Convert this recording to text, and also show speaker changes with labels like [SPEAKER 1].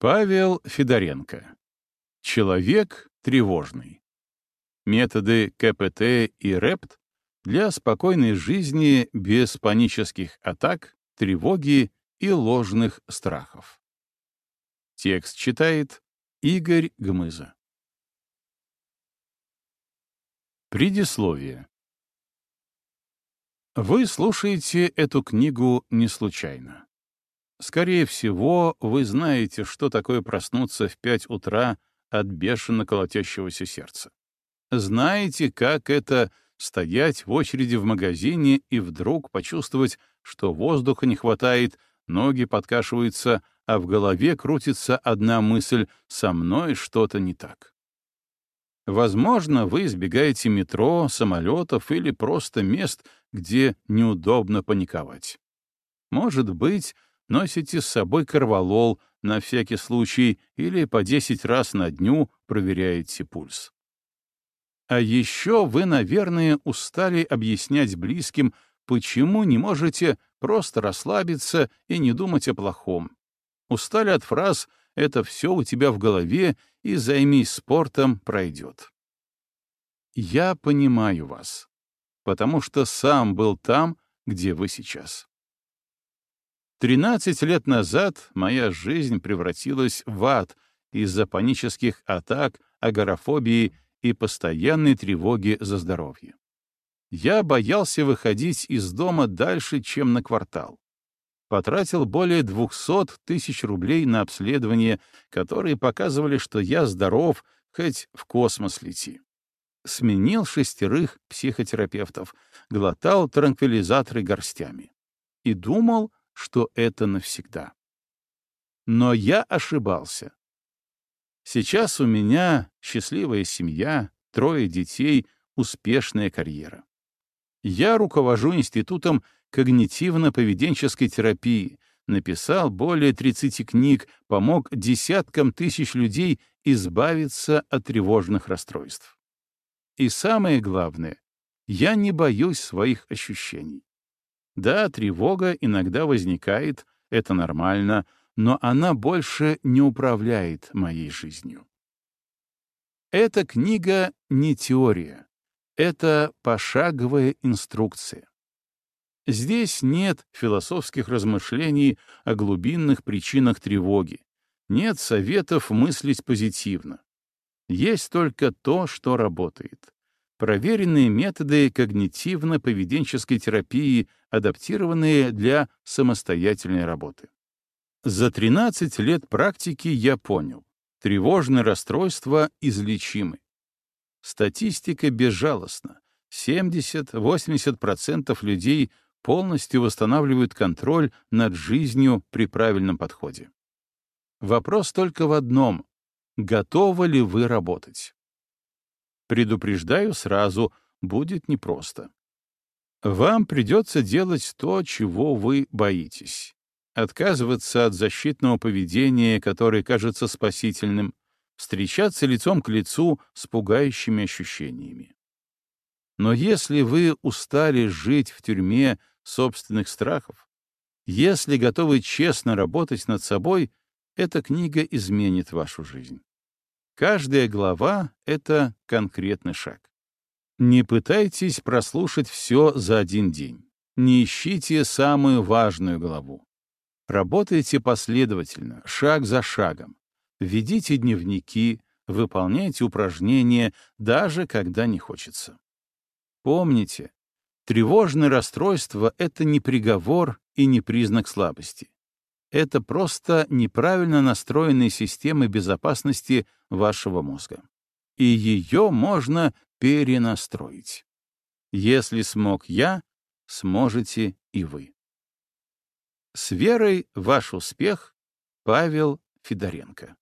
[SPEAKER 1] Павел Федоренко. Человек тревожный. Методы КПТ и РЭПТ для спокойной жизни без панических атак, тревоги и ложных страхов. Текст читает Игорь Гмыза. Предисловие. Вы слушаете эту книгу не случайно. Скорее всего, вы знаете, что такое проснуться в пять утра от бешено колотящегося сердца. Знаете, как это стоять в очереди в магазине и вдруг почувствовать, что воздуха не хватает, ноги подкашиваются, а в голове крутится одна мысль «со мной что-то не так». Возможно, вы избегаете метро, самолетов или просто мест, где неудобно паниковать. Может быть, носите с собой корвалол на всякий случай или по 10 раз на дню проверяете пульс. А еще вы, наверное, устали объяснять близким, почему не можете просто расслабиться и не думать о плохом. Устали от фраз «это все у тебя в голове» и «займись спортом» пройдет. Я понимаю вас, потому что сам был там, где вы сейчас. Тринадцать лет назад моя жизнь превратилась в ад из-за панических атак, агорафобии и постоянной тревоги за здоровье. Я боялся выходить из дома дальше, чем на квартал. Потратил более 200 тысяч рублей на обследования, которые показывали, что я здоров, хоть в космос лети. Сменил шестерых психотерапевтов, глотал транквилизаторы горстями. И думал, что это навсегда. Но я ошибался. Сейчас у меня счастливая семья, трое детей, успешная карьера. Я руковожу Институтом когнитивно-поведенческой терапии, написал более 30 книг, помог десяткам тысяч людей избавиться от тревожных расстройств. И самое главное, я не боюсь своих ощущений. Да, тревога иногда возникает, это нормально, но она больше не управляет моей жизнью. Эта книга не теория, это пошаговая инструкция. Здесь нет философских размышлений о глубинных причинах тревоги, нет советов мыслить позитивно. Есть только то, что работает проверенные методы когнитивно-поведенческой терапии, адаптированные для самостоятельной работы. За 13 лет практики я понял, тревожные расстройства излечимы. Статистика безжалостна. 70-80% людей полностью восстанавливают контроль над жизнью при правильном подходе. Вопрос только в одном — готовы ли вы работать? Предупреждаю сразу, будет непросто. Вам придется делать то, чего вы боитесь. Отказываться от защитного поведения, которое кажется спасительным, встречаться лицом к лицу с пугающими ощущениями. Но если вы устали жить в тюрьме собственных страхов, если готовы честно работать над собой, эта книга изменит вашу жизнь. Каждая глава — это конкретный шаг. Не пытайтесь прослушать все за один день. Не ищите самую важную главу. Работайте последовательно, шаг за шагом. Ведите дневники, выполняйте упражнения, даже когда не хочется. Помните, тревожное расстройство — это не приговор и не признак слабости это просто неправильно настроенная система безопасности вашего мозга. И ее можно перенастроить. Если смог я, сможете и вы. С верой ваш успех, Павел Федоренко.